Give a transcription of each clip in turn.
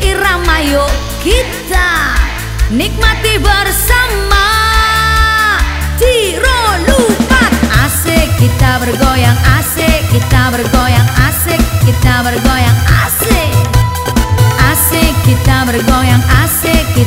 seirama yuk kita. Nikmati bersama. Tiro lupa asik kita bergoyang asik kita bergoyang asik kita bergoyang asik. Asik kita bergoyang asik kita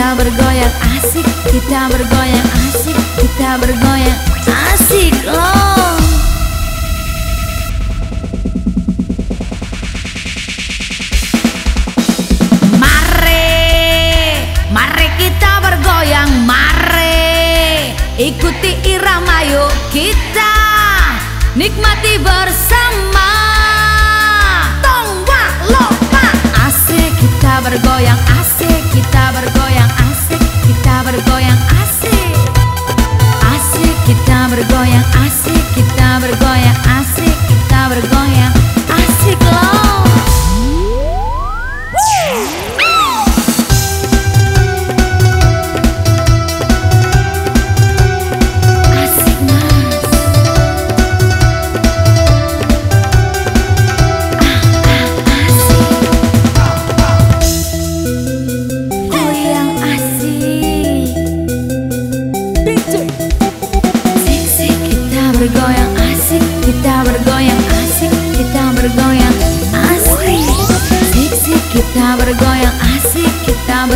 kita bergoyang Asik kita bergoyang Asik kita bergoyang Asik loh. Mari, mari kita bergoyang, mari Ikuti irama yuk kita. Nikmati bersama bergoyang, asik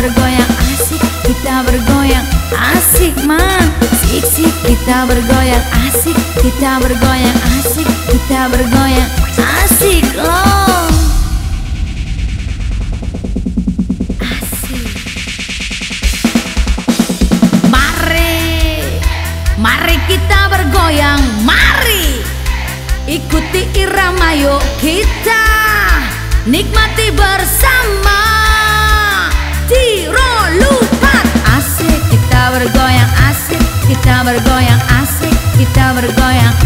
bergoyang asik Kita bergoyang asik man. Asik asik kita bergoyang asik Kita bergoyang asik Kita bergoyang asik loh. Asik. Mari, mari kita bergoyang, mari. Ikuti irama yuk kita. Nikmati bersama bergoyang, asik Kita bergoyang,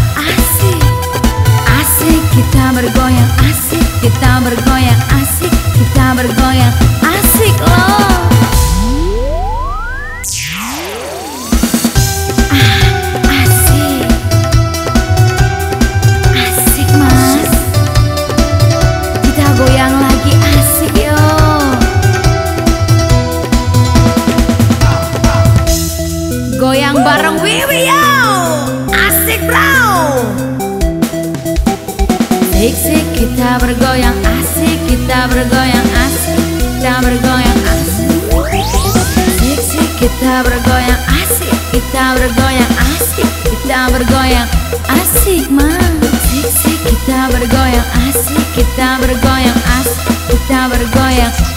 Goyang bareng Wiwi yo. Asik bro. Asik sik kita bergoyang asik Kita bergoyang asik Kita bergoyang asik. Asik sik kita bergoyang asik Kita bergoyang asik Kita bergoyang asik man Asik sik kita bergoyang asik Kita bergoyang asik Kita bergoyang